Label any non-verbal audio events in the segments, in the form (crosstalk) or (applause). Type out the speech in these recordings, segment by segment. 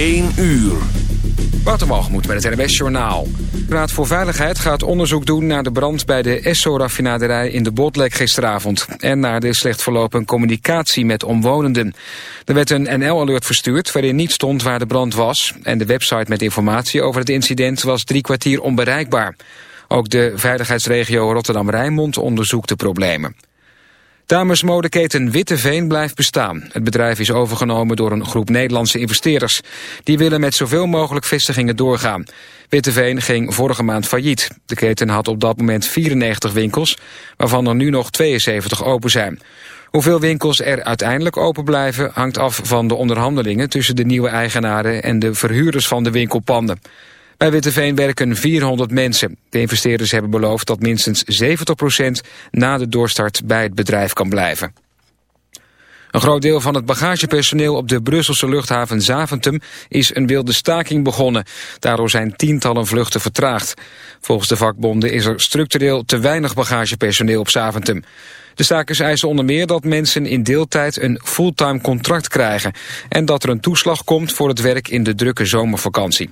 1 uur. Watermalgemoed met het NWS Journaal. De Raad voor Veiligheid gaat onderzoek doen naar de brand bij de Esso-raffinaderij in de Botlek gisteravond. En naar de slecht verlopen communicatie met omwonenden. Er werd een NL-alert verstuurd waarin niet stond waar de brand was. En de website met informatie over het incident was drie kwartier onbereikbaar. Ook de veiligheidsregio Rotterdam-Rijnmond onderzoekt de problemen. Damesmodeketen Witteveen blijft bestaan. Het bedrijf is overgenomen door een groep Nederlandse investeerders. Die willen met zoveel mogelijk vestigingen doorgaan. Witteveen ging vorige maand failliet. De keten had op dat moment 94 winkels, waarvan er nu nog 72 open zijn. Hoeveel winkels er uiteindelijk open blijven hangt af van de onderhandelingen tussen de nieuwe eigenaren en de verhuurders van de winkelpanden. Bij Witteveen werken 400 mensen. De investeerders hebben beloofd dat minstens 70% na de doorstart bij het bedrijf kan blijven. Een groot deel van het bagagepersoneel op de Brusselse luchthaven Zaventem is een wilde staking begonnen. Daardoor zijn tientallen vluchten vertraagd. Volgens de vakbonden is er structureel te weinig bagagepersoneel op Zaventem. De stakers eisen onder meer dat mensen in deeltijd een fulltime contract krijgen... en dat er een toeslag komt voor het werk in de drukke zomervakantie.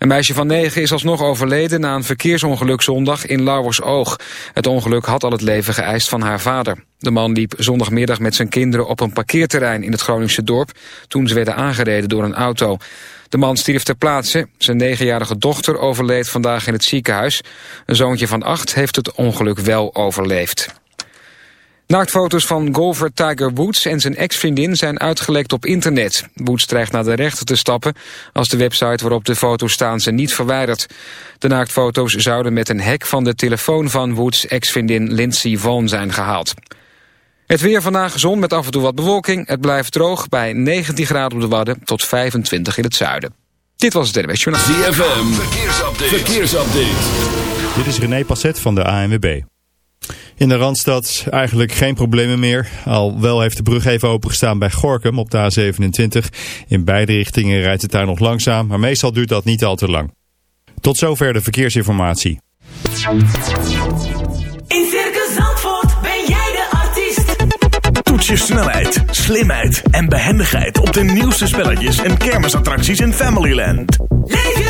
Een meisje van negen is alsnog overleden na een verkeersongeluk zondag in Lauwersoog. Het ongeluk had al het leven geëist van haar vader. De man liep zondagmiddag met zijn kinderen op een parkeerterrein in het Groningse dorp... toen ze werden aangereden door een auto. De man stierf ter plaatse. Zijn negenjarige dochter overleed vandaag in het ziekenhuis. Een zoontje van acht heeft het ongeluk wel overleefd. Naaktfoto's van golfer Tiger Woods en zijn ex-vriendin zijn uitgelekt op internet. Woods dreigt naar de rechter te stappen als de website waarop de foto's staan ze niet verwijdert. De naaktfoto's zouden met een hack van de telefoon van Woods ex-vriendin Lindsey Vonn zijn gehaald. Het weer vandaag zon met af en toe wat bewolking. Het blijft droog bij 19 graden op de Wadden tot 25 in het zuiden. Dit was het NWS Journaal. ZFM, verkeersupdate. verkeersupdate. Dit is René Passet van de ANWB. In de Randstad eigenlijk geen problemen meer. Al wel heeft de brug even opengestaan bij Gorkum op de A27. In beide richtingen rijdt het daar nog langzaam, maar meestal duurt dat niet al te lang. Tot zover de verkeersinformatie. In Circus Zandvoort ben jij de artiest. Toets je snelheid, slimheid en behendigheid op de nieuwste spelletjes en kermisattracties in Familyland. Leef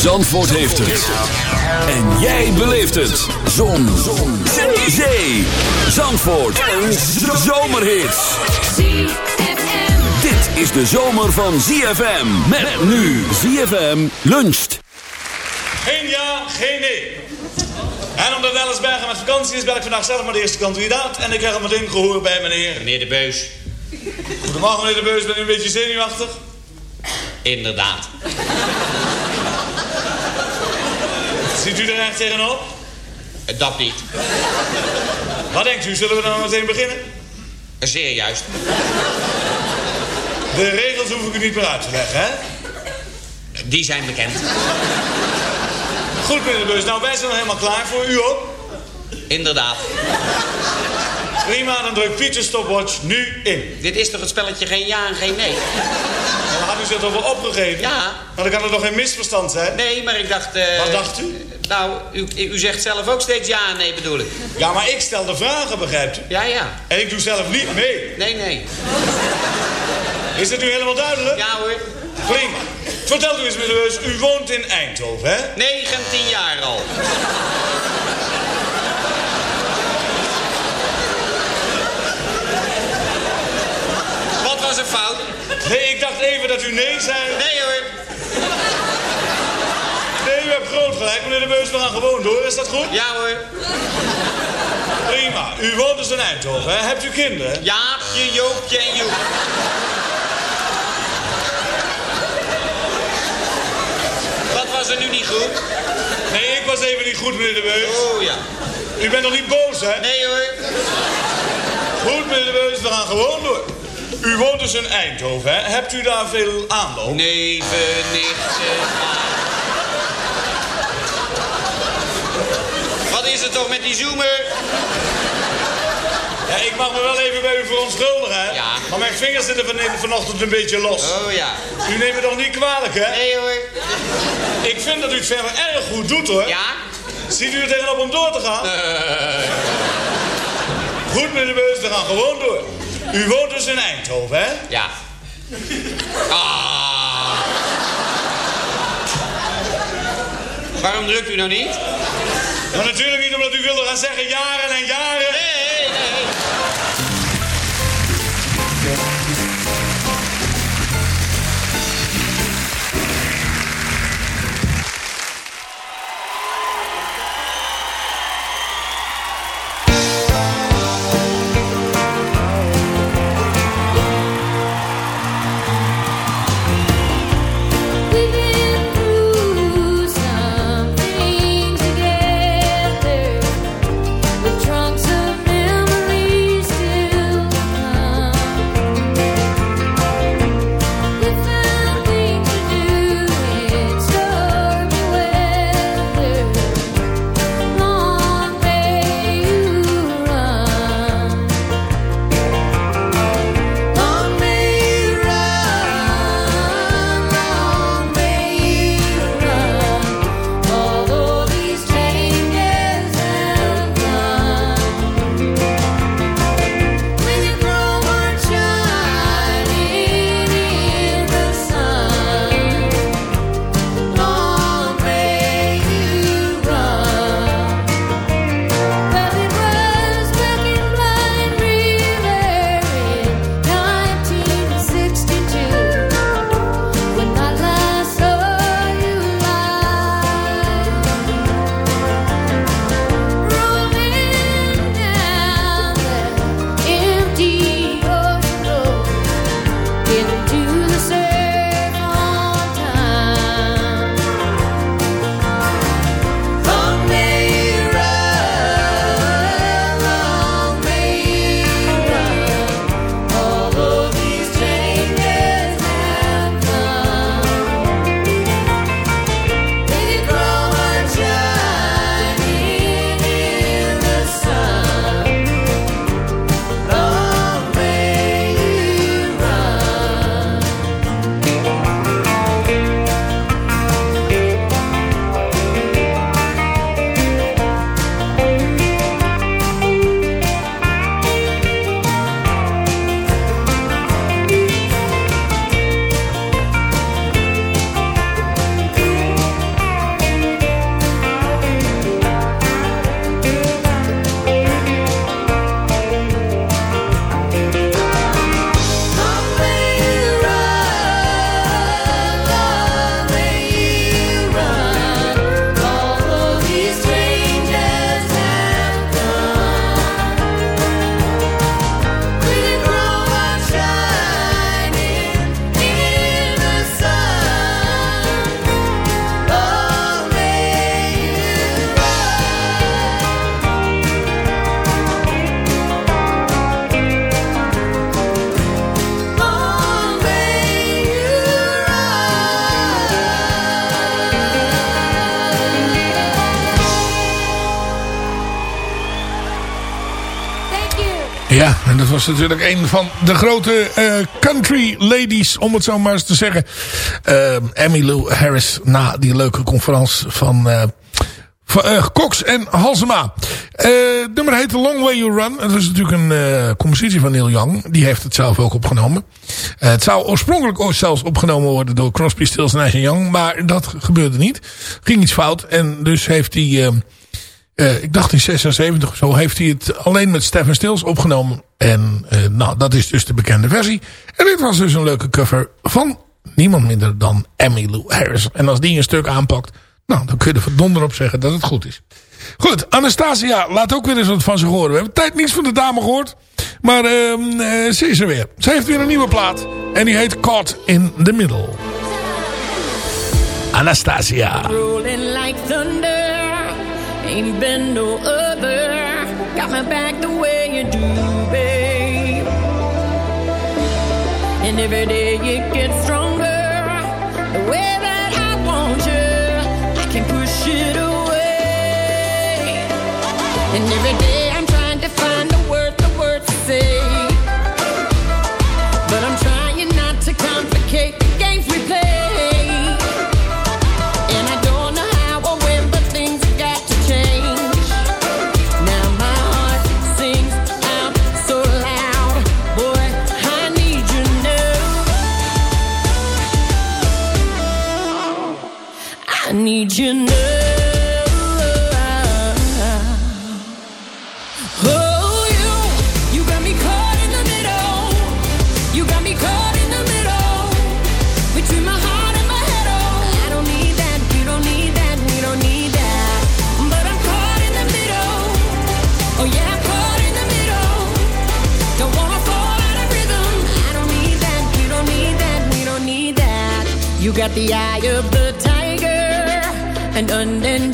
Zandvoort heeft het. En jij beleeft het. Zon. Zon. Zee. Zee. Zandvoort. Een zomerhit. Dit is de zomer van ZFM. Met nu ZFM luncht. Geen ja, geen nee. En omdat Ellisbergen met vakantie is, ben ik vandaag zelf maar de eerste kandidaat. En ik krijg al meteen gehoor bij meneer. Meneer de Beus, Goedemorgen meneer de Beus, ben u een beetje zenuwachtig? inderdaad. Ziet u er echt tegenop? Dat niet. Wat denkt u, zullen we dan meteen beginnen? Zeer juist. De regels hoef ik u niet meer uit te leggen, hè? Die zijn bekend. Goed meneer de Beus, nou wij zijn al helemaal klaar voor u ook. Inderdaad. Prima, dan drukt Pieter stopwatch nu in. Dit is toch het spelletje geen ja en geen nee? Gaat u zit over opgegeven? Ja. Maar dan kan er nog geen misverstand zijn? Nee, maar ik dacht... eh, Wat dacht u? Nou, u, u zegt zelf ook steeds ja en nee bedoel ik. Ja, maar ik stel de vragen, begrijpt u? Ja, ja. En ik doe zelf niet mee. Nee, nee. Is dat nu helemaal duidelijk? Ja hoor. Prima. Vertelt u eens, meneer Heus, u woont in Eindhoven, hè? 19 jaar al. Wat was er fout? Nee, ik dacht even dat u nee zei. Nee hoor. Nee, u hebt groot gelijk, meneer de Beus. We gaan gewoon door. Is dat goed? Ja hoor. Prima. U woont dus in Eindhoven, hè? Hebt u kinderen? Jaapje, Joopje en Joep. Wat was er nu niet goed? Nee, ik was even niet goed, meneer de Beus. Oh ja. U bent nog niet boos, hè? Nee hoor. Goed, meneer de Beus. We gaan gewoon door. U woont dus in Eindhoven, hè? Hebt u daar veel aanloop? Neven, nichten. Wat is er toch met die zoomer? Ja, ik mag me wel even bij u verontschuldigen, hè? Ja. Maar mijn vingers zitten van, vanochtend een beetje los. Oh ja. U neemt me toch niet kwalijk, hè? Nee hoor. Ik vind dat u het verder erg goed doet, hoor. Ja? Ziet u er tegenop om door te gaan? Goed, meneer de Beus, we gaan gewoon door. U woont dus in Eindhoven, hè? Ja. Ah. Waarom drukt u nou niet? Maar natuurlijk niet omdat u wilde gaan zeggen jaren en jaren. Nee, nee. Ja, en dat was natuurlijk een van de grote eh, country ladies, om het zo maar eens te zeggen. Uh, Emmylou Harris, na die leuke conferentie van... van, eh, Cox en Halsema. Eh, het nummer heet The Long Way You Run. Dat is natuurlijk een eh, compositie van Neil Young. Die heeft het zelf ook opgenomen. Het zou oorspronkelijk zelfs opgenomen worden door Crosby, Stills, Nash Young. Maar dat gebeurde niet. Ging iets fout. En dus heeft hij... eh, ik dacht in 76 of zo heeft hij het alleen met Stephen Stills opgenomen. En eh, nou, dat is dus de bekende versie. En dit was dus een leuke cover van niemand minder dan Emmylou Harris. En als die een stuk aanpakt, nou, dan kun je er verdonder op zeggen dat het goed is. Goed, Anastasia laat ook weer eens wat van zich horen. We hebben tijd niets van de dame gehoord. Maar ehm, eh, ze is er weer. Ze heeft weer een nieuwe plaat. En die heet Caught in the Middle. Anastasia. Rolling like thunder, ain't been no other. Got my back the way you do, babe. And every day it gets stronger. The way that I want you, I can push it away. And every day need oh, you you got me caught in the middle, you got me caught in the middle, between my heart and my head. Oh. I don't need that. You don't need that, we don't need that. But I'm caught in the middle. Oh yeah, I'm caught in the middle. Don't want for rhythm. I don't need that, you don't need that, we don't need that. You got the eye of the and unending.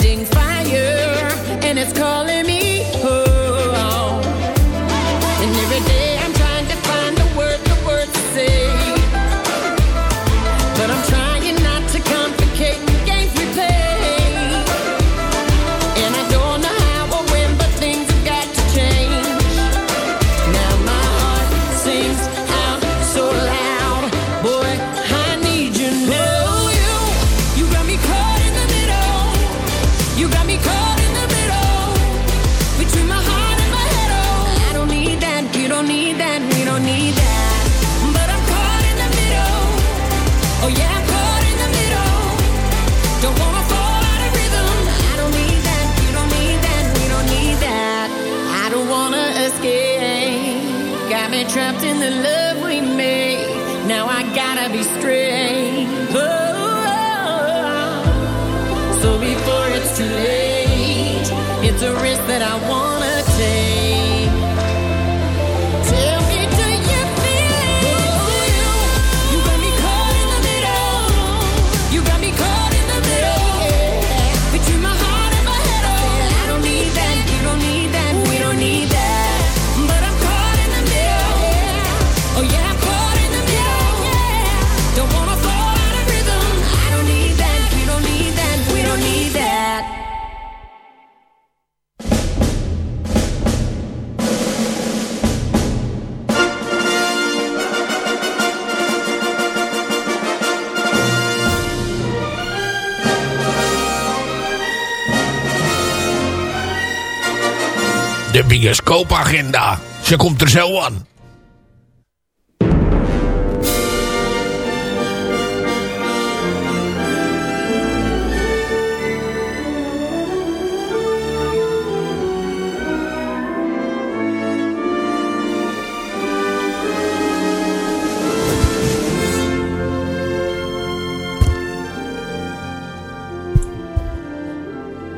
Bioscoopagenda. Ze komt er zo aan.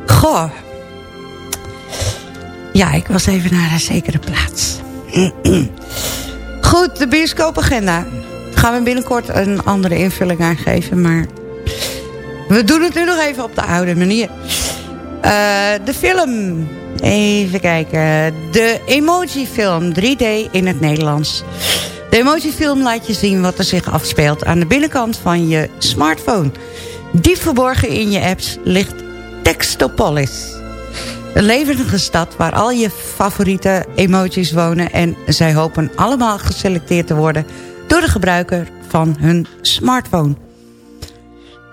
Goh. Ja, ik was even naar een zekere plaats. Goed, de bioscoopagenda. Gaan we binnenkort een andere invulling aan geven, maar... We doen het nu nog even op de oude manier. Eh, de film. Even kijken. De emoji-film 3D in het Nederlands. De emoji-film laat je zien wat er zich afspeelt aan de binnenkant van je smartphone. Diep verborgen in je apps ligt Textopolis. Een levendige stad waar al je favoriete emoties wonen... en zij hopen allemaal geselecteerd te worden... door de gebruiker van hun smartphone.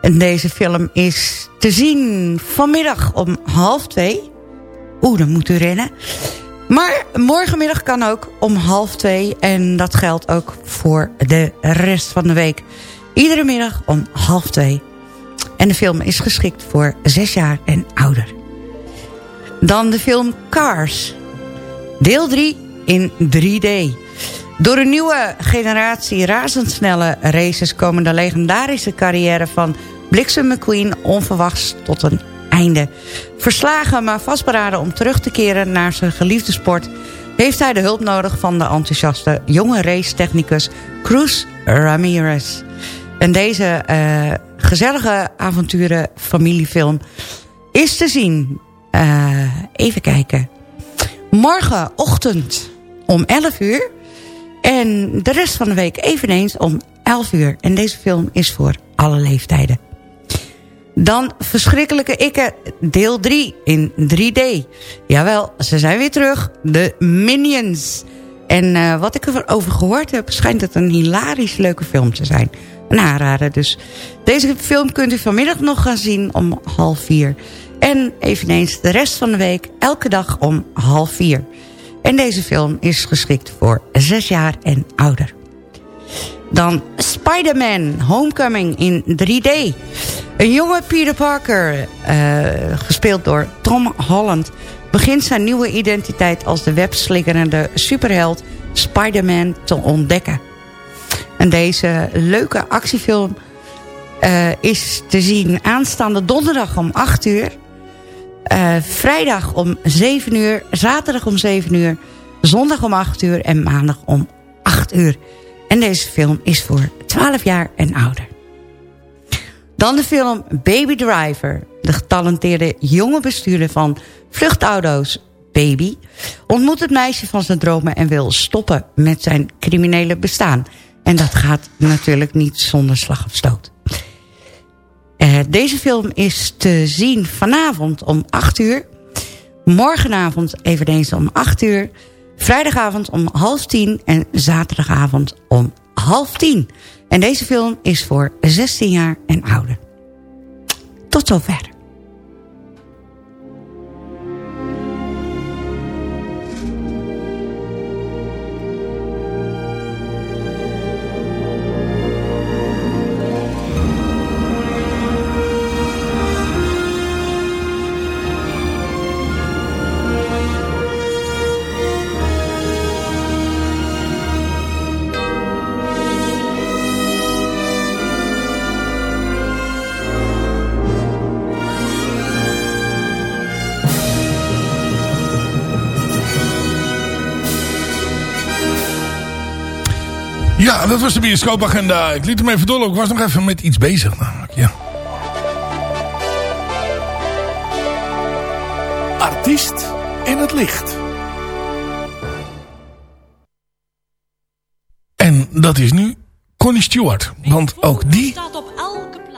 En deze film is te zien vanmiddag om half twee. Oeh, dan moet u rennen. Maar morgenmiddag kan ook om half twee. En dat geldt ook voor de rest van de week. Iedere middag om half twee. En de film is geschikt voor zes jaar en ouder. Dan de film Cars. Deel 3 in 3D. Door een nieuwe generatie razendsnelle races... komen de legendarische carrière van Bliksem McQueen onverwachts tot een einde. Verslagen maar vastberaden om terug te keren naar zijn geliefde sport... heeft hij de hulp nodig van de enthousiaste jonge racetechnicus Cruz Ramirez. En deze eh, gezellige avonturen familiefilm is te zien. Eh, even kijken. Morgenochtend om 11 uur. En de rest van de week eveneens om 11 uur. En deze film is voor alle leeftijden. Dan Verschrikkelijke Ikke, deel 3 in 3D. Jawel, ze zijn weer terug. De Minions. En eh, wat ik erover gehoord heb, schijnt het een hilarisch leuke film te zijn. Een aanrader dus. Deze film kunt u vanmiddag nog gaan zien om half vier. En eveneens de rest van de week elke dag om half vier. En deze film is geschikt voor zes jaar en ouder. Dan Spider-Man Homecoming in 3D. Een jonge Peter Parker, eh, gespeeld door Tom Holland... begint zijn nieuwe identiteit als de webslikkerende superheld Spider-Man te ontdekken. En deze leuke actiefilm eh, is te zien aanstaande donderdag om 8 uur... Eh, vrijdag om 7 uur, zaterdag om 7 uur, zondag om 8 uur en maandag om 8 uur. En deze film is voor 12 jaar en ouder. Dan de film Baby Driver. De getalenteerde jonge bestuurder van vluchtauto's Baby... ontmoet het meisje van zijn dromen en wil stoppen met zijn criminele bestaan. En dat gaat natuurlijk niet zonder slag of stoot. Eh, deze film is te zien vanavond om 8 uur. Morgenavond eveneens om 8 uur. Vrijdagavond om half tien en zaterdagavond om half tien. En deze film is voor 16 jaar en ouder. Tot zover. Dat was de bioscoopagenda. Ik liet hem even doorlopen. Ik was nog even met iets bezig namelijk. Ja. Artiest in het licht. En dat is nu Connie Stewart. Want ook die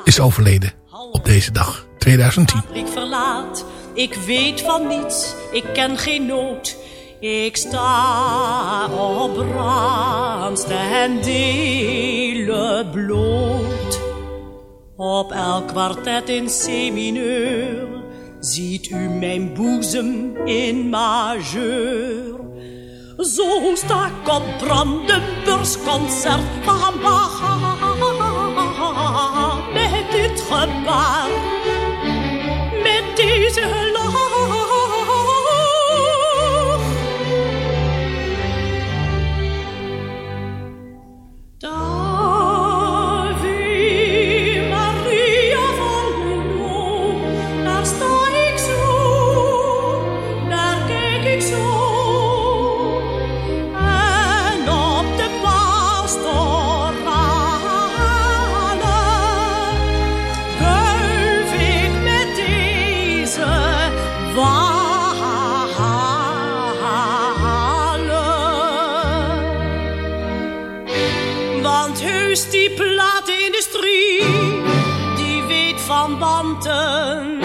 is overleden op deze dag, 2010. Ik verlaat, ik weet van niets, ik ken geen nood. Ik sta op brandste en delen bloot. Op elk kwartet in C-mineur ziet u mijn boezem in majeur. Zo sta ik op concert Bach van banten.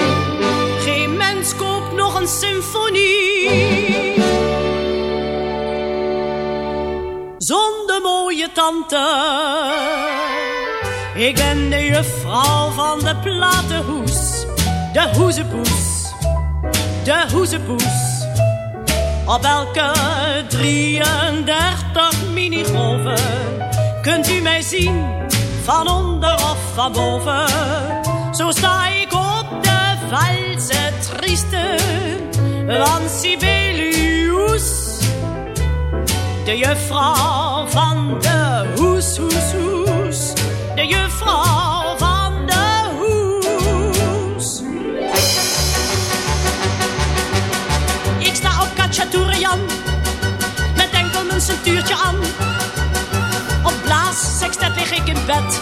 Geen mens bioscoop nog een symfonie. Zonder mooie tante. Ik ben de juffrouw van de platenhoes. De hoezepoes. De hoezepoes. Op elke 33 minigolven kunt u mij zien, van onder of van boven. Zo sta ik op de valse trieste van Sibelius. De juffrouw van de hoes, hoes, hoes. De juffrouw van de hoes. Ik sta op Katjatourian met enkel mijn centuurtje aan. Op blaas, sextet lig ik in bed.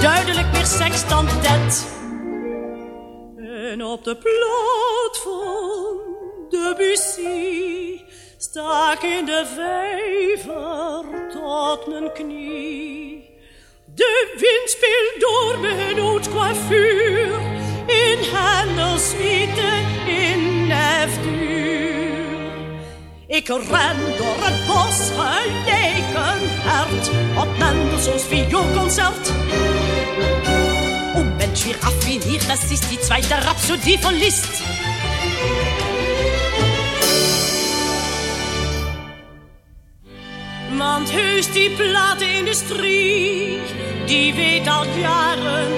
Duidelijk meer seks dan dat. En op de plaat van Debussy sta ik in de vijver tot mijn knie. De wind speelt door mijn haute-coiffure in Handelswiete in F-duur. Ik ren door het bos gelijk een hert op Mendelssohns vioolconcert. Oh Mensch, wie raffiniert, das ist die zweite Rhapsodie von Liszt. Want heus die platenindustrie, die weet al jaren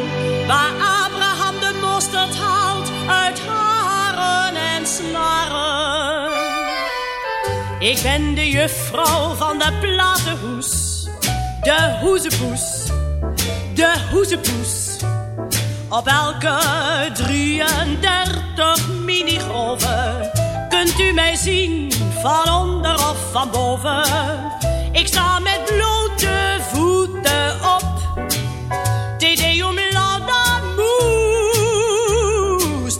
waar Abraham de mosterd haalt uit haren en snaren. Ik ben de juffrouw van de platenhoes, de hoezepoes, de hoezepoes. Op elke 33 minigolven kunt u mij zien, van onder of van boven. Ik sta met blote voeten op. Te deum laudamus.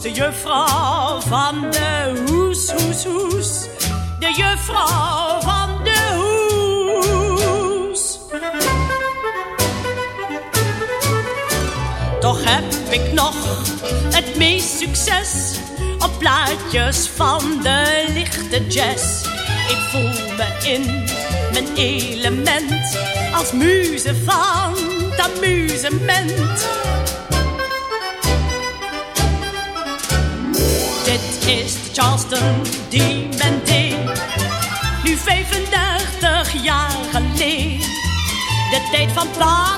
De juffrouw van de hoes, hoes, hoes. De juffrouw heb ik nog het meest succes op plaatjes van de lichte jazz. Ik voel me in mijn element als muze van het amusement. Dit is de Charleston die men deed, nu 35 jaar geleden. De tijd van pa,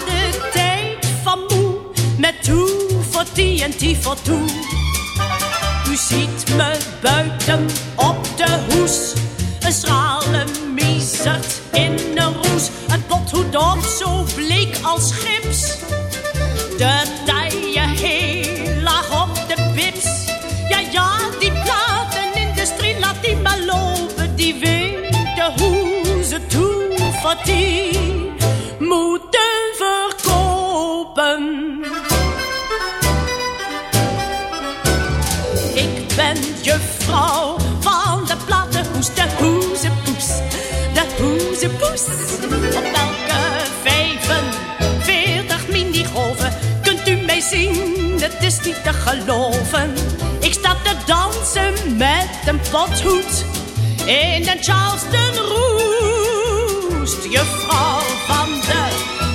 toe voor die voor toe. U ziet me buiten op de hoes. Een schrale miezert in een roes. Een pothoed op, zo bleek als gips. De taille heel laag op de bips. Ja, ja, die platenindustrie laat die maar lopen. Die weten hoe ze toen voor die moeten juffrouw van de platenhoes, de hoezepoes, de hoezepoes. Op elke 45 minigolven kunt u mij zien, het is niet te geloven. Ik sta te dansen met een pothoed in de Charleston Roest. Juffrouw van de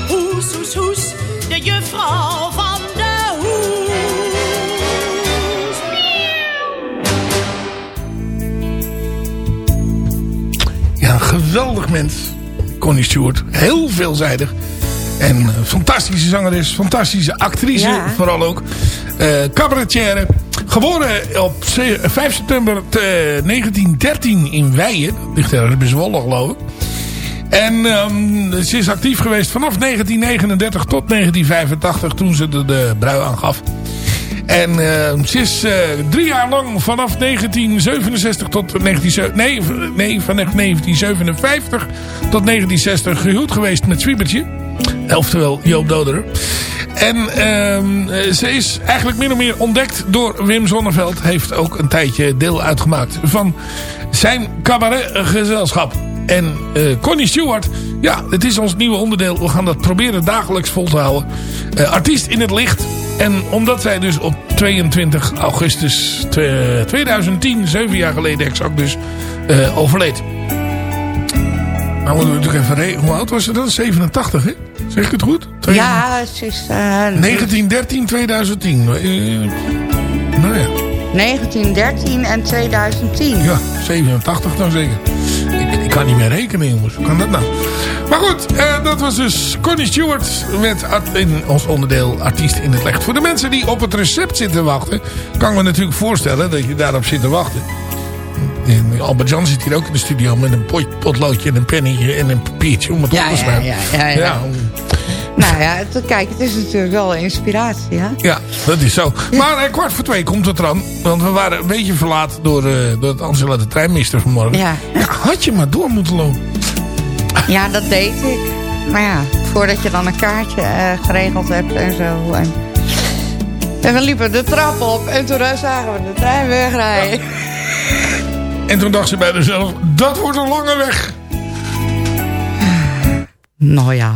hoes, hoes, hoes, de juffrouw mens. Connie Stewart. Heel veelzijdig. En eh, fantastische zangeres. Fantastische actrice Ja. vooral ook. Eh cabaretière. Geboren op ze- 5 september eh, 1913 in Weijen. Ligt ergens bij Zwolle geloof ik. En ehm, ze is actief geweest vanaf 1939 tot 1985 toen ze de, de brui aangaf. En eh, ze is eh, drie jaar lang vanaf 1967 tot 19, nee, nee, van 1957 tot 1960 gehuwd geweest met Zwiebertje. Oftewel Joop Doderer. En ehm, eh, ze is eigenlijk min of meer ontdekt door Wim Zonneveld. Heeft ook een tijdje deel uitgemaakt van zijn cabaretgezelschap. En eh, Connie Stewart, ja, het is ons nieuwe onderdeel. We gaan dat proberen dagelijks vol te houden. Artiest in het licht. En omdat zij dus op 22 augustus twe- 2010, zeven jaar geleden exact dus, eh, overleed. Nou moeten we natuurlijk even rekenen. Hoe oud was ze dan? 87, hè? Zeg ik het goed? Ja, ze is... eh, 1913, 2010. Eh, nou ja. 1913 en 2010. Ja, 87 dan zeker. Kan niet meer rekenen, jongens. Hoe kan dat nou? Maar goed, eh, dat was dus Connie Stewart met in ons onderdeel artiest in het licht. Voor de mensen die op het recept zitten wachten, kan ik me natuurlijk voorstellen dat je daarop zit te wachten. En Albert Jan zit hier ook in de studio met een pot, potloodje en een pennetje en een papiertje om het Ja, op te schrijven. ja, ja, ja. Nou ja, het- kijk, het is natuurlijk wel inspiratie, ja. Ja, dat is zo. Maar eh, kwart voor twee komt het eraan. Want we waren een beetje verlaat door, eh door het Angela de treinmeester vanmorgen. Ja. had je maar door moeten lopen. Ja, dat deed ik. Maar ja, voordat je dan een kaartje eh, geregeld hebt en zo. En, en we liepen de trap op en toen zagen we de trein wegrijden. En toen dacht ze bij zichzelf, dat wordt een lange weg. Nou ja.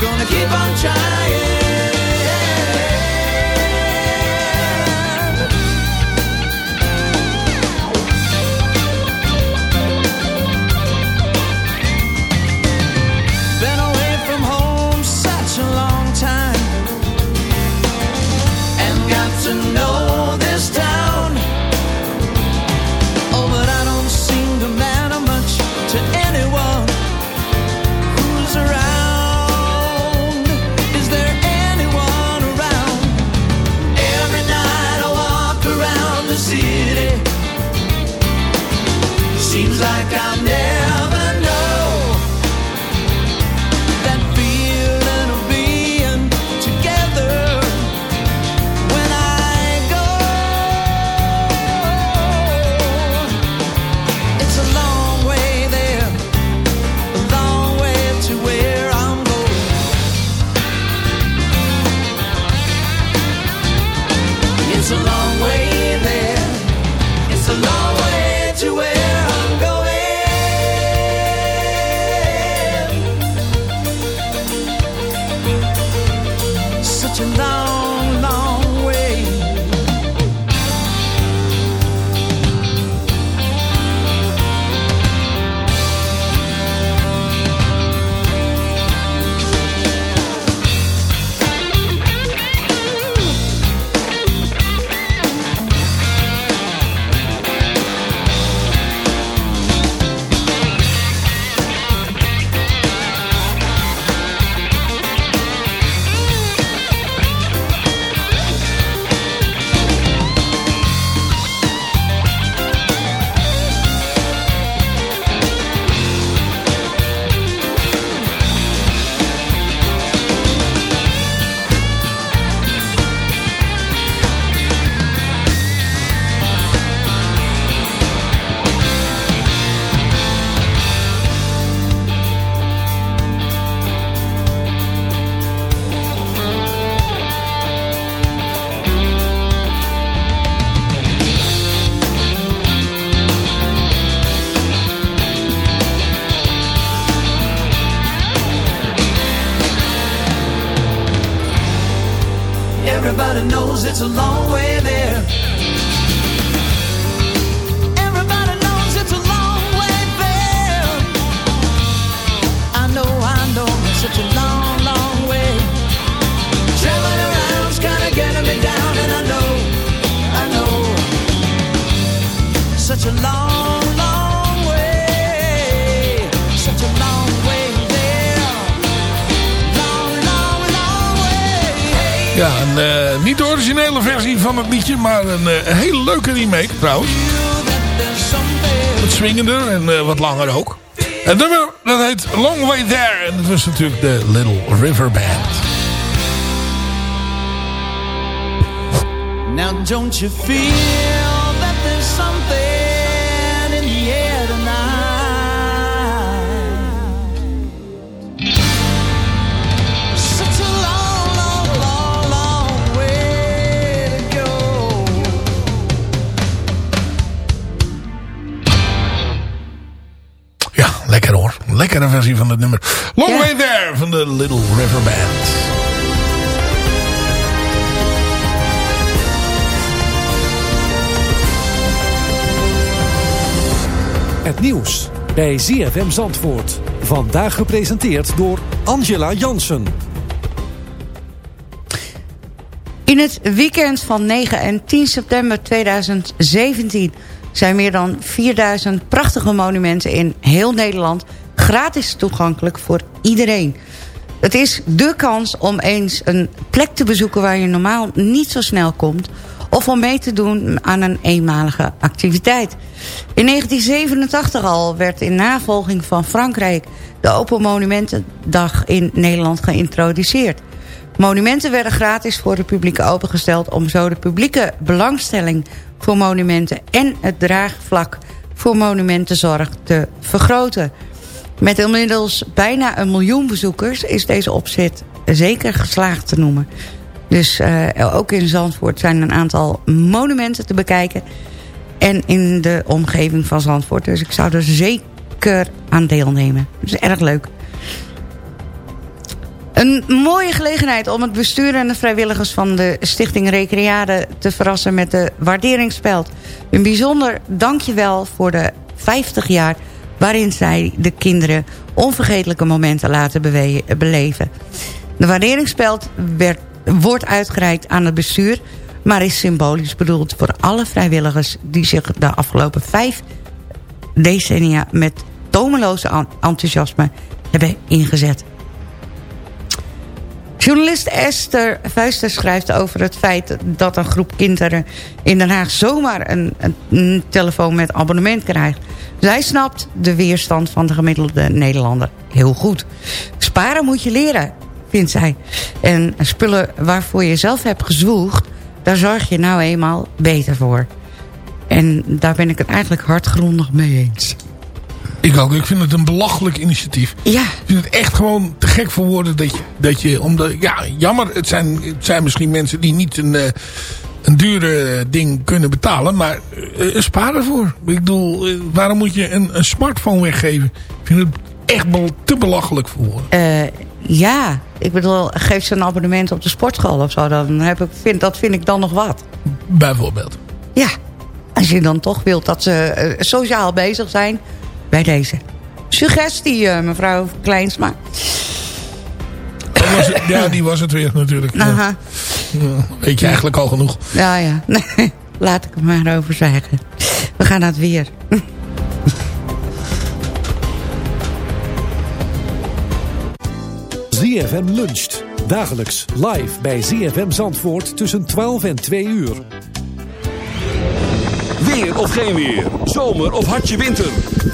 Gonna keep on trying. Maar een, eh, een hele leuke remake trouwens. Wat swingender en eh, wat langer ook. Het nummer dat heet Long Way There. En dat was natuurlijk de Little River Band. Now don't you Way There van de Little River Band. Het nieuws bij ZFM Zandvoort. Vandaag gepresenteerd door Angela Jansen. In het weekend van 9 en 10 september 2017 zijn meer dan 4000 prachtige monumenten in heel Nederland gratis toegankelijk voor iedereen. Het is dé kans om eens een plek te bezoeken waar je normaal niet zo snel komt... of om mee te doen aan een eenmalige activiteit. In 1987 al werd in navolging van Frankrijk... de Open Monumentendag in Nederland geïntroduceerd. Monumenten werden gratis voor het publiek opengesteld... om zo de publieke belangstelling voor monumenten... en het draagvlak voor monumentenzorg te vergroten. Met inmiddels bijna een miljoen bezoekers... is deze opzet zeker geslaagd te noemen. Dus eh, ook in Zandvoort zijn een aantal monumenten te bekijken... en in de omgeving van Zandvoort. Dus ik zou er zeker aan deelnemen. Dat is erg leuk. Een mooie gelegenheid om het bestuur en de vrijwilligers van de Stichting Recreade te verrassen met de waarderingsspeld. Een bijzonder dankjewel voor de 50 jaar waarin zij de kinderen onvergetelijke momenten laten beleven. De waarderingsspeld werd, wordt uitgereikt aan het bestuur, maar is symbolisch bedoeld voor alle vrijwilligers die zich de afgelopen vijf decennia met tomeloze en- enthousiasme hebben ingezet. Journalist Esther Vuister schrijft over het feit dat een groep kinderen in Den Haag zomaar een, een telefoon met abonnement krijgt. Zij snapt de weerstand van de gemiddelde Nederlander heel goed. Sparen moet je leren, vindt zij. En spullen waarvoor je zelf hebt gezwoegd, daar zorg je nou eenmaal beter voor. En daar ben ik het eigenlijk hardgrondig mee eens. Ik ook. Ik vind het een belachelijk initiatief. Ja. Ik vind het echt gewoon te gek voor woorden dat je... Dat je omdat, ja, jammer. Het zijn, het zijn misschien mensen die niet een, eh, een dure ding kunnen betalen. Maar eh, spaar ervoor. Ik bedoel, eh, waarom moet je een, een smartphone weggeven? Ik vind het echt te belachelijk voor. Eh, ja, ik bedoel, geef ze een abonnement op de sportschool of zo. Dan heb ik, vind, dat vind ik dan nog wat. Bijvoorbeeld. Ja, als je dan toch wilt dat ze sociaal bezig zijn, bij deze. Suggestie, mevrouw Kleinsma. Was het- ja, die was het weer natuurlijk. Ja. Aha. Ja, weet je eigenlijk al genoeg. Ja, ja. Nee, laat ik er maar over zeggen. We gaan naar het weer. ZFM luncht. Dagelijks live bij ZFM Zandvoort tussen 12 en 2 uur. Weer of geen weer. Zomer of hartje winter.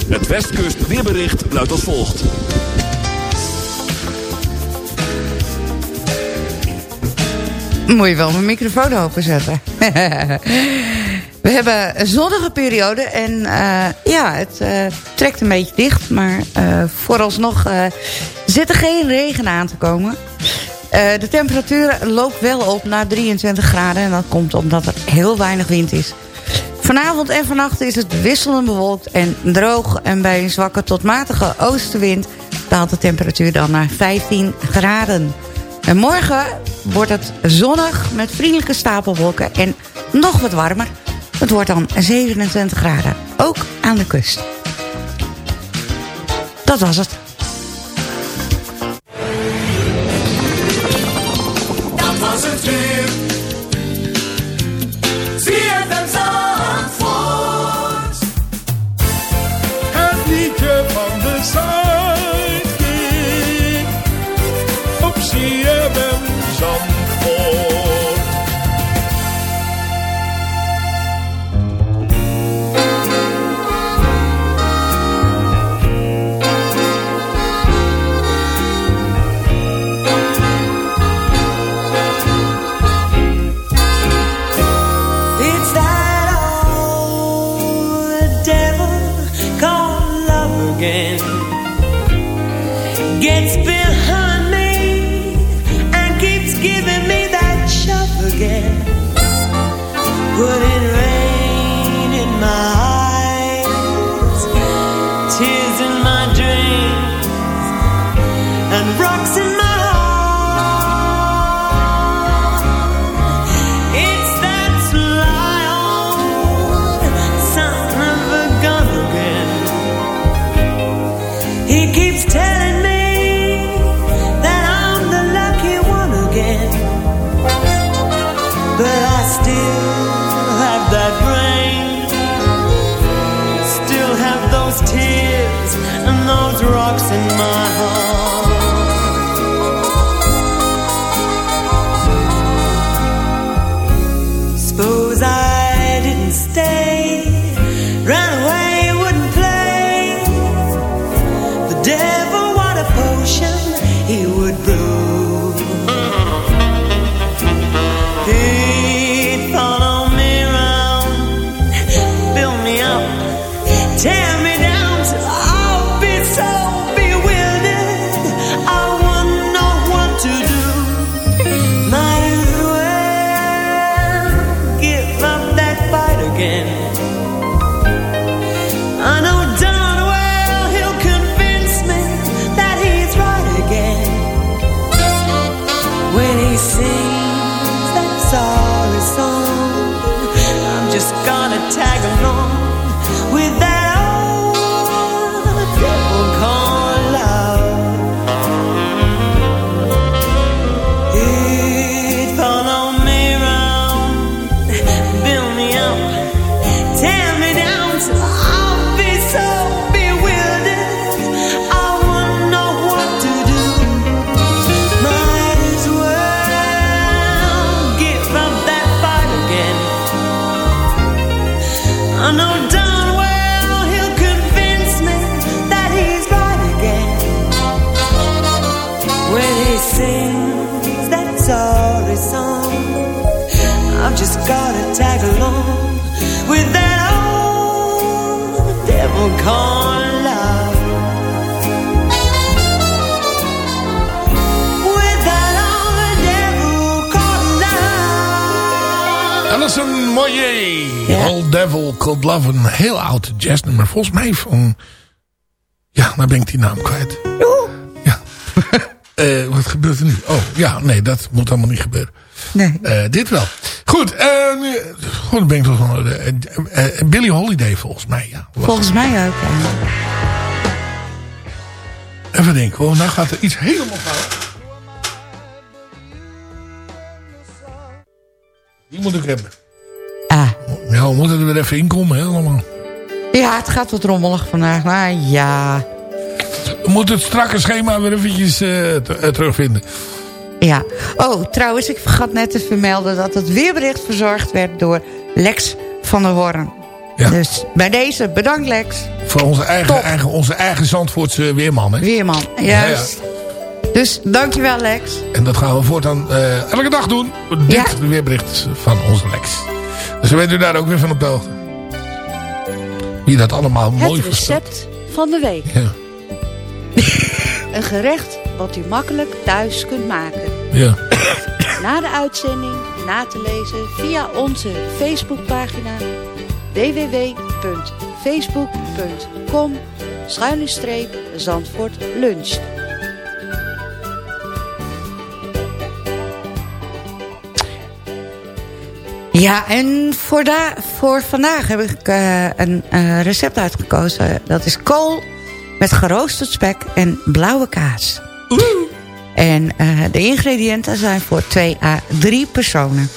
Het Westkust weerbericht luidt als volgt. Moet je wel mijn microfoon openzetten. (laughs) We hebben een zonnige periode en eh, ja, het eh, trekt een beetje dicht. Maar eh, vooralsnog zit er geen regen aan te komen. De temperatuur loopt wel op naar 23 graden. En dat komt omdat er heel weinig wind is. Vanavond en vannacht is het wisselend bewolkt en droog. En bij een zwakke tot matige oostenwind daalt de temperatuur dan naar 15 graden. En morgen wordt het zonnig met vriendelijke stapelwolken en nog wat warmer. Het wordt dan 27 graden, ook aan de kust. Dat was het. Moyer. Old Devil Could Love. Een heel oud jazznummer. Volgens mij van... Ja, nou ben ik die naam kwijt. Ja. (laughs) Eh, wat gebeurt er nu? Oh, ja, nee, dat moet allemaal niet gebeuren. Nee. Eh, dit wel. Goed, eh, nu, goed, dan ben ik toch van... eh, Billie Holiday volgens mij, ja. Volgens mij ook. ja. Even denken, oh, nou gaat er iets helemaal fout. Die moet ik hebben. Ja, we moeten er weer even in komen, hè, allemaal. Ja, het gaat wat rommelig vandaag. Maar ja, We moeten het strakke schema weer eventjes eh, eh, terugvinden. ja. Oh, trouwens, ik vergat net te vermelden... dat het weerbericht verzorgd werd door Lex van der Hoorn. Dus bij deze, bedankt Lex. Voor onze eigen, eigen, onze eigen Zandvoortse weerman, hè. Weerman, juist. Dus dankjewel Lex. En dat gaan we voortaan eh, elke dag doen. Dit weerbericht van onze Lex. Dus dan bent u daar ook weer van op de hoogte. Wie dat allemaal mooi Het verstaat. recept van de week. Ja. (laughs) Een gerecht wat u makkelijk thuis kunt maken. Ja. (coughs) Na de uitzending na te lezen via onze Facebookpagina www.facebook.com schuine Zandvoort Lunch. Ja, en voor, voor vandaag heb ik eh, een recept uitgekozen. Dat is kool met geroosterd spek en blauwe kaas. En eh, de ingrediënten zijn voor 2 à 3 personen.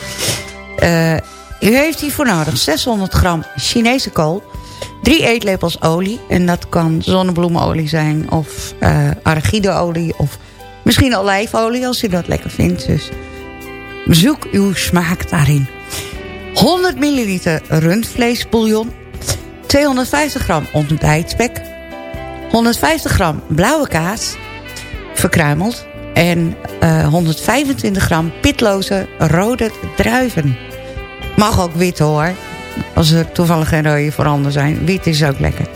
Eh, u heeft hiervoor nodig 600 gram Chinese kool. 3 eetlepels olie. En dat kan zonnebloemolie zijn of arachideolie of misschien olijfolie als u dat lekker vindt. Dus zoek uw smaak daarin. 100 milliliter rundvleesbouillon. 250 gram ontbijtspek. 150 gram blauwe kaas. Verkruimeld. En eh, 125 gram pitloze rode druiven. Mag ook wit hoor. Als er toevallig geen rode voorhanden zijn. Wit is ook lekker.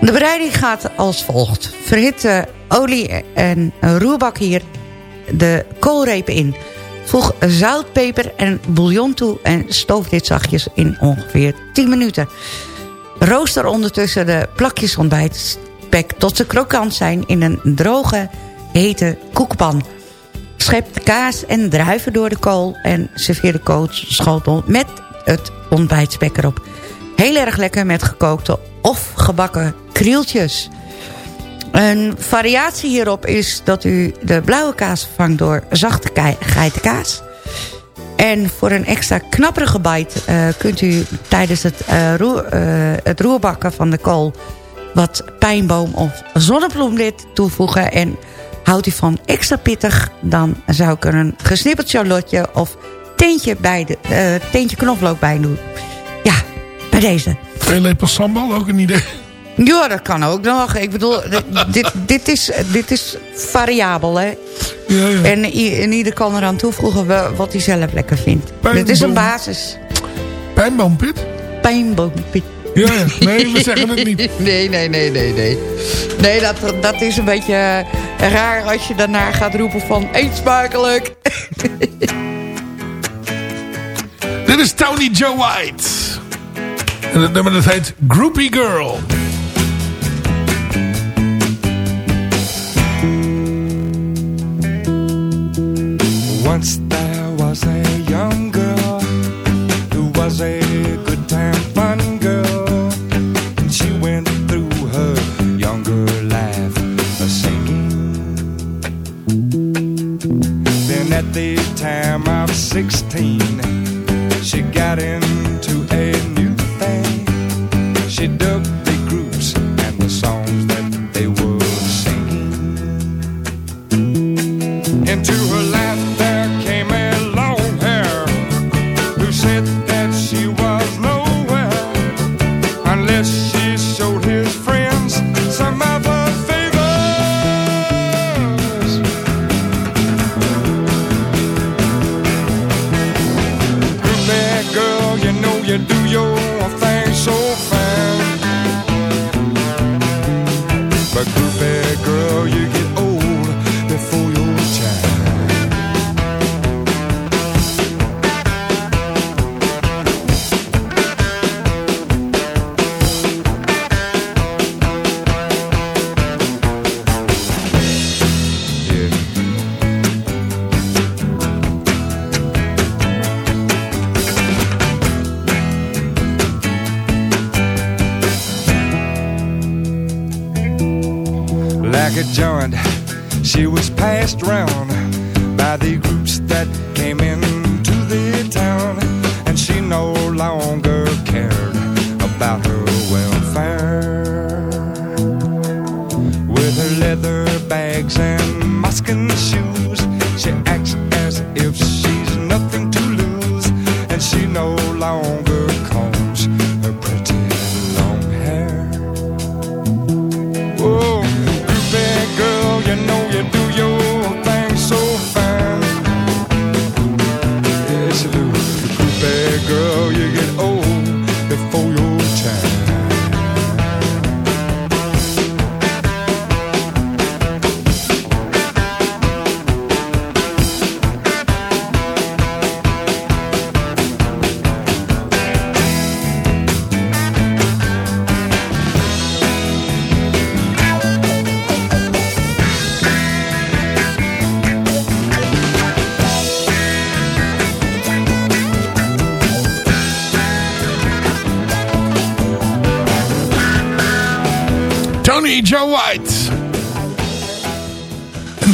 De bereiding gaat als volgt. Verhit olie en roerbak hier de koolrepen in. Voeg zout, peper en bouillon toe en stoof dit zachtjes in ongeveer 10 minuten. Rooster ondertussen de plakjes ontbijtspek tot ze krokant zijn in een droge, hete koekpan. Schep kaas en druiven door de kool en serveer de kootschotel met het ontbijtspek erop. Heel erg lekker met gekookte of gebakken krieltjes. Een variatie hierop is dat u de blauwe kaas vervangt door zachte geitenkaas. En voor een extra knapperige bite eh, kunt u tijdens het, eh, eh, het roerbakken van de kool... wat pijnboom of zonnebloemlid toevoegen. En houdt u van extra pittig, dan zou ik er een gesnipperd charlotje... of teentje, bij de, teentje knoflook bij doen. Ja, bij deze. Twee lepels sambal, ook een idee. Ja, dat kan ook nog. Ik bedoel, (laughs) dit- dit, is, dit is variabel, hè. Ja, ja. En en ieder kan eraan toevoegen wa- wat hij zelf lekker vindt. Pijnboom. Dit is een basis. Pijnboompit? Pijnboompit. Ja, ja. nee, we (laughs) zeggen het niet. Nee, nee, nee, nee, nee. Nee, dat, dat is een beetje raar als je daarna gaat roepen van... Eet smakelijk. (laughs) Dit is Tony Joe White. En het nummer dat heet Groupie Girl.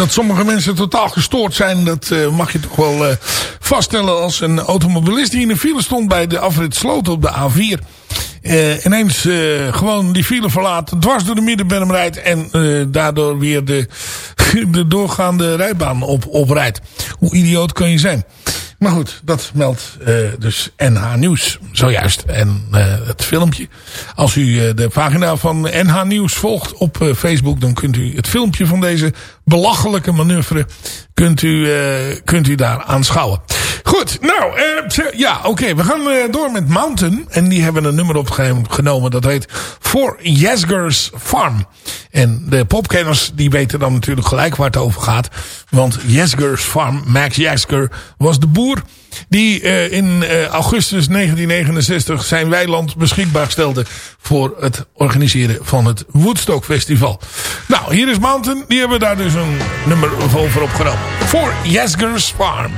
Dat sommige mensen totaal gestoord zijn, dat eh, mag je toch wel eh, vaststellen als een automobilist die in de file stond bij de afrit Sloten op de A4. eh, ineens gewoon die file verlaat, dwars door de middenberm rijdt en daardoor weer de, (laughs) de doorgaande rijbaan op, oprijdt. Hoe idioot kan je zijn? Maar goed, dat meldt eh, dus NH Nieuws zojuist. En eh, het filmpje. Als u eh, de pagina van NH Nieuws volgt op Facebook... dan kunt u het filmpje van deze belachelijke manoeuvre... kunt u, kunt u daar aanschouwen. Goed, nou, eh, ja, oké. we gaan eh, door met Mountain. En die hebben een nummer opgenomen dat heet For Yesger's Farm. En de popkenners die weten dan natuurlijk gelijk waar het over gaat. Want Yesger's Farm, Max Yesger, was de boer die eh, in augustus 1969 zijn weiland beschikbaar stelde voor het organiseren van het Woodstock Festival. Nou, hier is Mountain. Die hebben daar dus een nummer over opgenomen. For Yesger's Farm.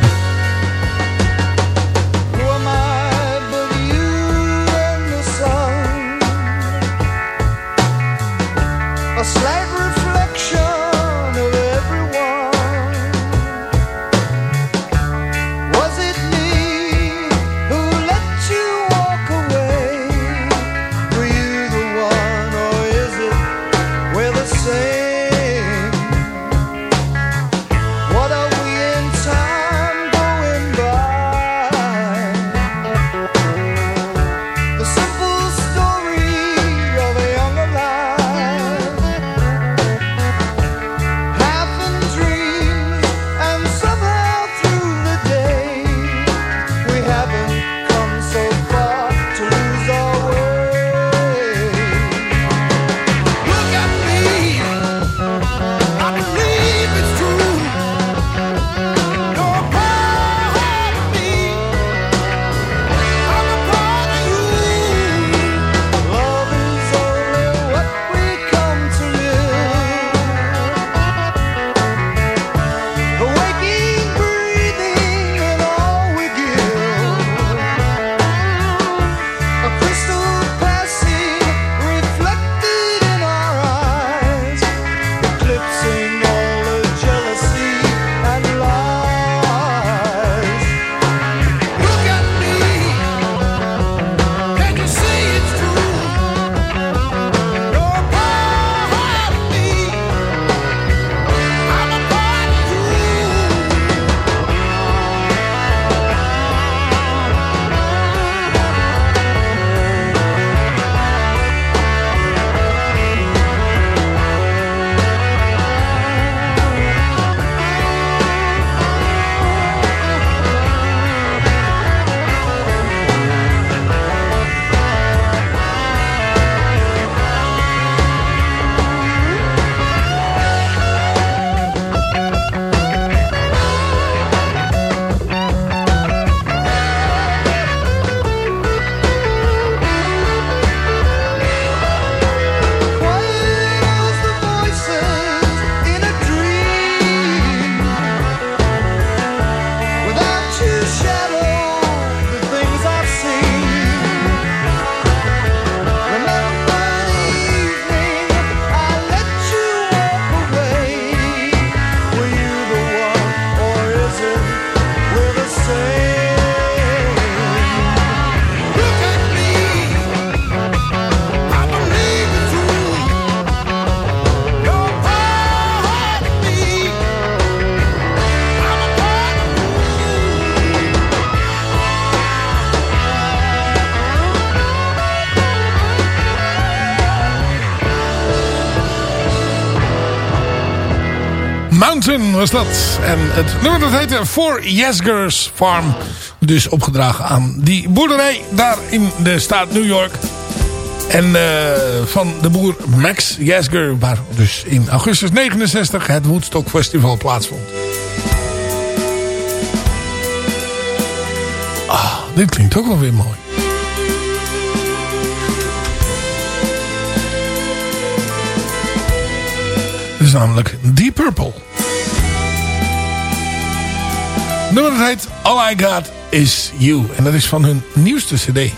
Was dat. En het nummer dat heette For Yesgers Farm. Dus opgedragen aan die boerderij daar in de staat New York. En eh, van de boer Max Yesger. Waar dus in augustus 69 het Woodstock Festival plaatsvond. Ah, dit klinkt ook wel weer mooi. Is namelijk Deep Purple. Nummer dat All I Got Is You. En dat is van hun nieuwste cd.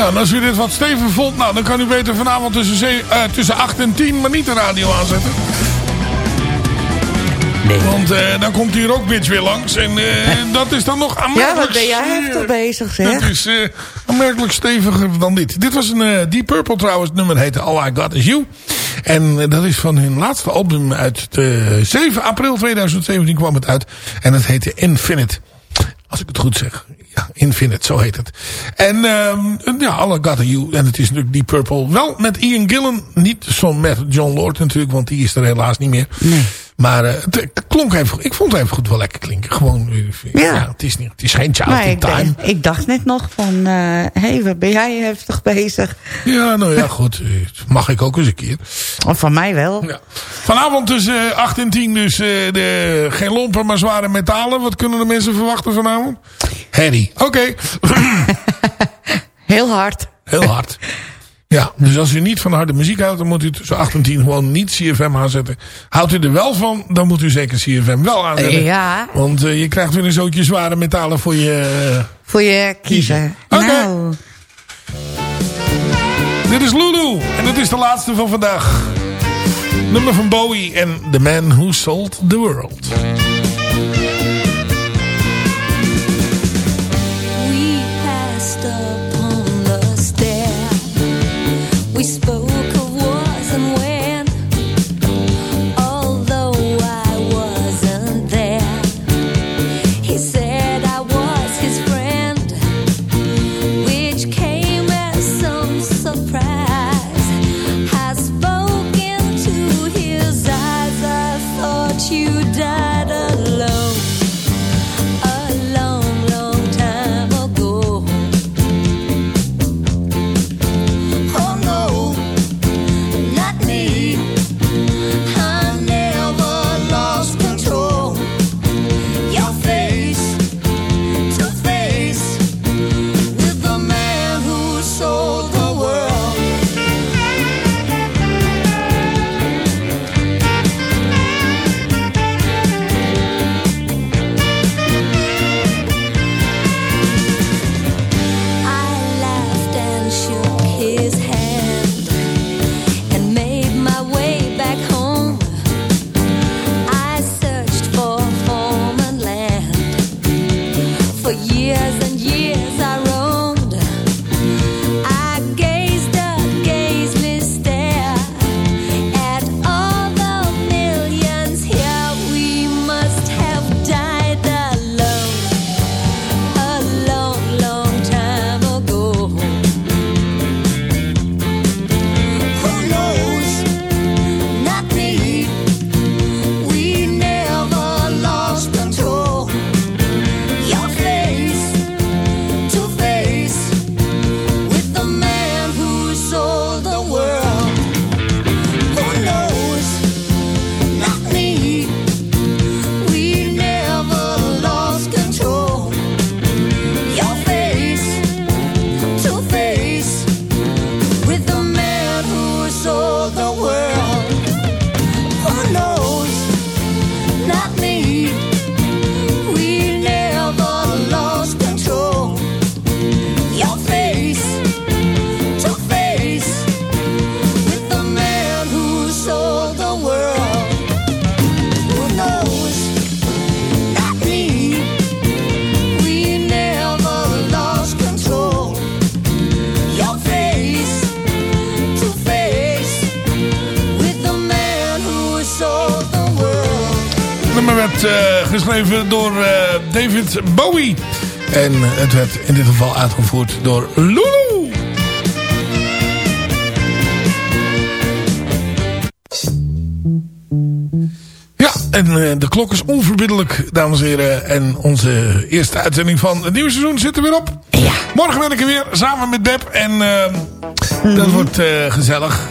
Ja, en als u dit wat stevig vond, nou, dan kan u beter vanavond tussen, ze- eh, tussen 8 en 10 maar niet de radio aanzetten. Nee. Want eh, dan komt hier ook bitch weer langs. En eh, (laughs) dat is dan nog Ja, aanmerkelijk... wat ben jij heftig bezig, zeg. Dat is eh, aanmerkelijk steviger dan dit. Dit was een eh, Deep Purple trouwens. Het nummer heette All I Got Is You. En dat is van hun laatste album uit de 7 april 2017 kwam het uit. En het heette Infinite. Als ik het goed zeg. Ja, Infinite, zo heet het. En ehm ja, All I Got On You. En het is natuurlijk Deep Purple. Wel met Ian Gillan. Niet zo met John Lord natuurlijk. Want die is er helaas niet meer. Maar eh, het klonk even, ik vond het even goed wel lekker klinken. Gewoon, eh, ja. het, is niet, het is geen child in ik, time. dacht- ik dacht net nog van... Hé, hey, wat ben jij heftig bezig? Ja, nou ja, goed. eh, Mag ik ook eens een keer. Of van mij wel. Ja. Vanavond tussen 8 en 10 dus eh, de, geen lompen, maar zware metalen. Wat kunnen de mensen verwachten vanavond? Harry. Oké. (laughs) (laughs) Heel hard. Heel hard. Ja, dus als u niet van harde muziek houdt, dan moet u tussen 8 en 10 gewoon niet CFM aanzetten. Houdt u er wel van, dan moet u zeker CFM wel aanzetten. Ja. Want eh, je krijgt weer een zootje zware metalen voor je... eh, Voor je kiezen. Oké. Nou, Dit is Lulu. En dat is de laatste van vandaag. Nummer van Bowie en The Man Who Sold the World. We spoke geschreven door eh, David Bowie. En het werd in dit geval uitgevoerd door Lulu. Ja, en eh, de klok is onverbiddelijk, dames en heren. En onze eerste uitzending van het nieuwe seizoen zit er weer op. Ja. Morgen ben ik er weer, samen met Beb. En eh, dat wordt eh, gezellig.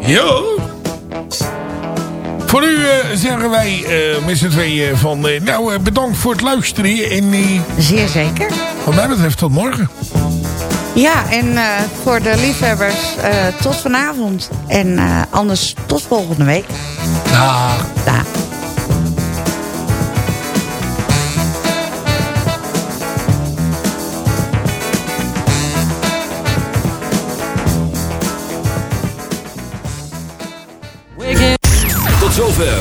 Yo! Voor u eh, zeggen wij eh, met z'n tweeën van... eh, nou, bedankt voor het luisteren. En, zeer zeker. wat mij betreft tot morgen. Ja, en voor de liefhebbers tot vanavond. En anders tot volgende week. Dag. Dag.